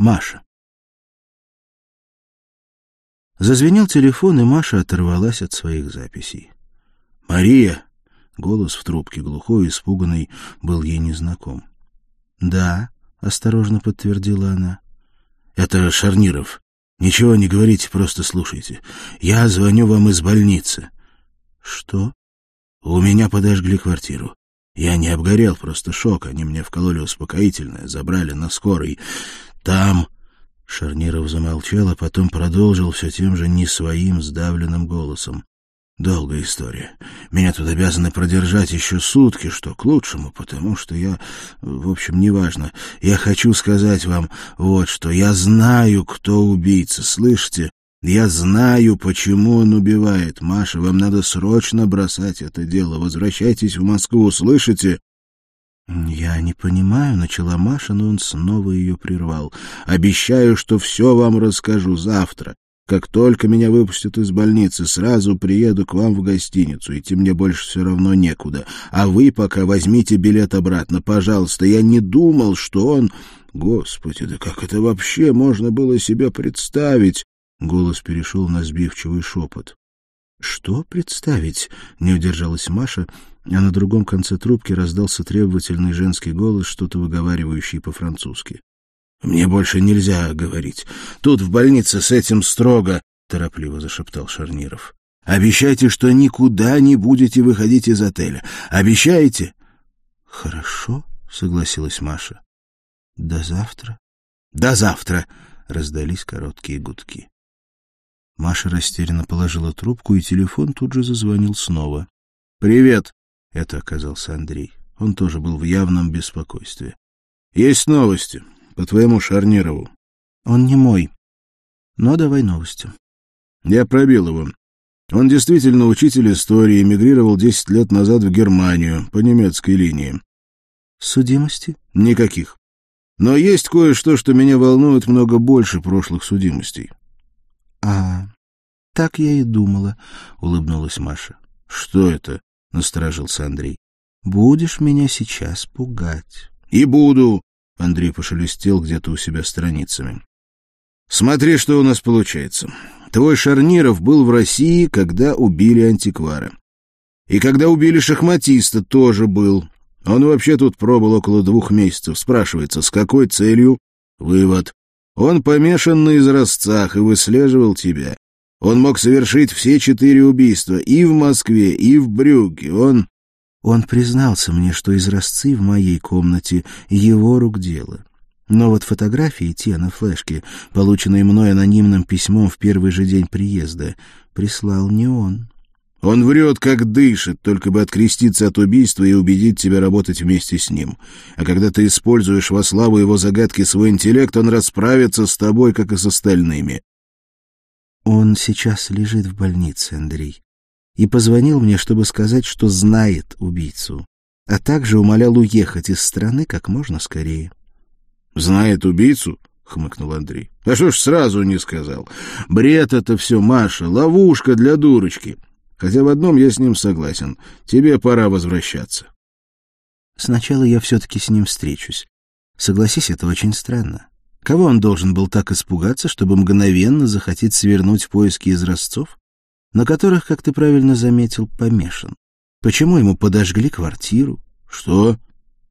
Маша. Зазвенел телефон, и Маша оторвалась от своих записей. «Мария!» — голос в трубке, глухой испуганный, был ей незнаком. «Да», — осторожно подтвердила она. «Это Шарниров. Ничего не говорите, просто слушайте. Я звоню вам из больницы». «Что?» «У меня подожгли квартиру. Я не обгорел, просто шок. Они мне вкололи успокоительное, забрали на скорой. Там...» Шарниров замолчал, а потом продолжил все тем же не своим сдавленным голосом. «Долгая история. Меня тут обязаны продержать еще сутки, что к лучшему, потому что я... В общем, неважно. Я хочу сказать вам вот что. Я знаю, кто убийца, слышите? Я знаю, почему он убивает. Маша, вам надо срочно бросать это дело. Возвращайтесь в Москву, слышите? «Я не понимаю», — начала Маша, но он снова ее прервал. «Обещаю, что все вам расскажу завтра. Как только меня выпустят из больницы, сразу приеду к вам в гостиницу. Идти мне больше все равно некуда. А вы пока возьмите билет обратно, пожалуйста. Я не думал, что он... Господи, да как это вообще можно было себе представить?» Голос перешел на сбивчивый шепот. «Что представить?» — не удержалась Маша, а на другом конце трубки раздался требовательный женский голос, что-то выговаривающий по-французски. «Мне больше нельзя говорить. Тут в больнице с этим строго», — торопливо зашептал Шарниров. «Обещайте, что никуда не будете выходить из отеля. Обещаете?» «Хорошо», — согласилась Маша. «До завтра». «До завтра», — раздались короткие гудки. Маша растерянно положила трубку, и телефон тут же зазвонил снова. «Привет!» — это оказался Андрей. Он тоже был в явном беспокойстве. «Есть новости по твоему Шарнирову». «Он не мой. Но давай новости». «Я пробил его. Он действительно учитель истории, эмигрировал десять лет назад в Германию по немецкой линии». «Судимости?» «Никаких. Но есть кое-что, что меня волнует много больше прошлых судимостей. — А, так я и думала, — улыбнулась Маша. — Что это? — насторожился Андрей. — Будешь меня сейчас пугать. — И буду, — Андрей пошелестел где-то у себя страницами. — Смотри, что у нас получается. Твой Шарниров был в России, когда убили антиквара. И когда убили шахматиста, тоже был. Он вообще тут пробыл около двух месяцев. Спрашивается, с какой целью? Вывод. Он помешан на изразцах и выслеживал тебя. Он мог совершить все четыре убийства и в Москве, и в Брюгге. Он... Он признался мне, что изразцы в моей комнате — его рук дело. Но вот фотографии те на флешке, полученные мной анонимным письмом в первый же день приезда, прислал не он. Он врет, как дышит, только бы откреститься от убийства и убедить тебя работать вместе с ним. А когда ты используешь во славу его загадки свой интеллект, он расправится с тобой, как и с остальными. Он сейчас лежит в больнице, Андрей, и позвонил мне, чтобы сказать, что знает убийцу, а также умолял уехать из страны как можно скорее. — Знает убийцу? — хмыкнул Андрей. — А что ж сразу не сказал? Бред это все, Маша, ловушка для дурочки. — Хотя в одном я с ним согласен. Тебе пора возвращаться. Сначала я все-таки с ним встречусь. Согласись, это очень странно. Кого он должен был так испугаться, чтобы мгновенно захотеть свернуть поиски изразцов, на которых, как ты правильно заметил, помешан? Почему ему подожгли квартиру? Что?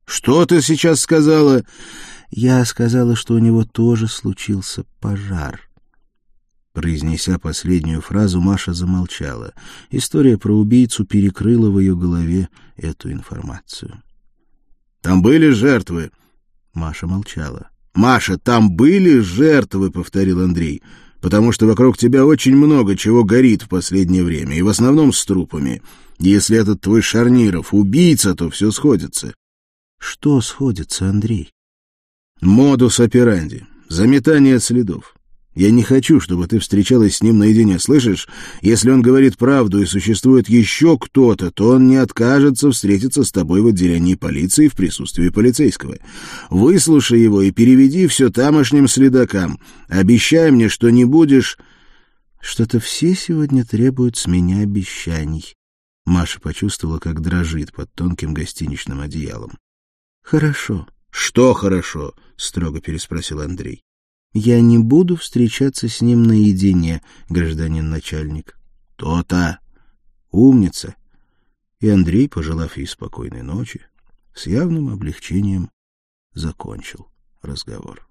Что ты сейчас сказала? Я сказала, что у него тоже случился пожар. Произнеся последнюю фразу, Маша замолчала. История про убийцу перекрыла в ее голове эту информацию. «Там были жертвы?» Маша молчала. «Маша, там были жертвы», — повторил Андрей, «потому что вокруг тебя очень много чего горит в последнее время, и в основном с трупами. Если этот твой Шарниров убийца, то все сходится». «Что сходится, Андрей?» «Модус операнди, заметание следов. Я не хочу, чтобы ты встречалась с ним наедине, слышишь? Если он говорит правду и существует еще кто-то, то он не откажется встретиться с тобой в отделении полиции в присутствии полицейского. Выслушай его и переведи все тамошним следакам. Обещай мне, что не будешь... Что-то все сегодня требуют с меня обещаний. Маша почувствовала, как дрожит под тонким гостиничным одеялом. «Хорошо». «Что хорошо?» — строго переспросил Андрей. Я не буду встречаться с ним наедине, гражданин начальник. То-то. Умница. И Андрей, пожелав ей спокойной ночи, с явным облегчением закончил разговор.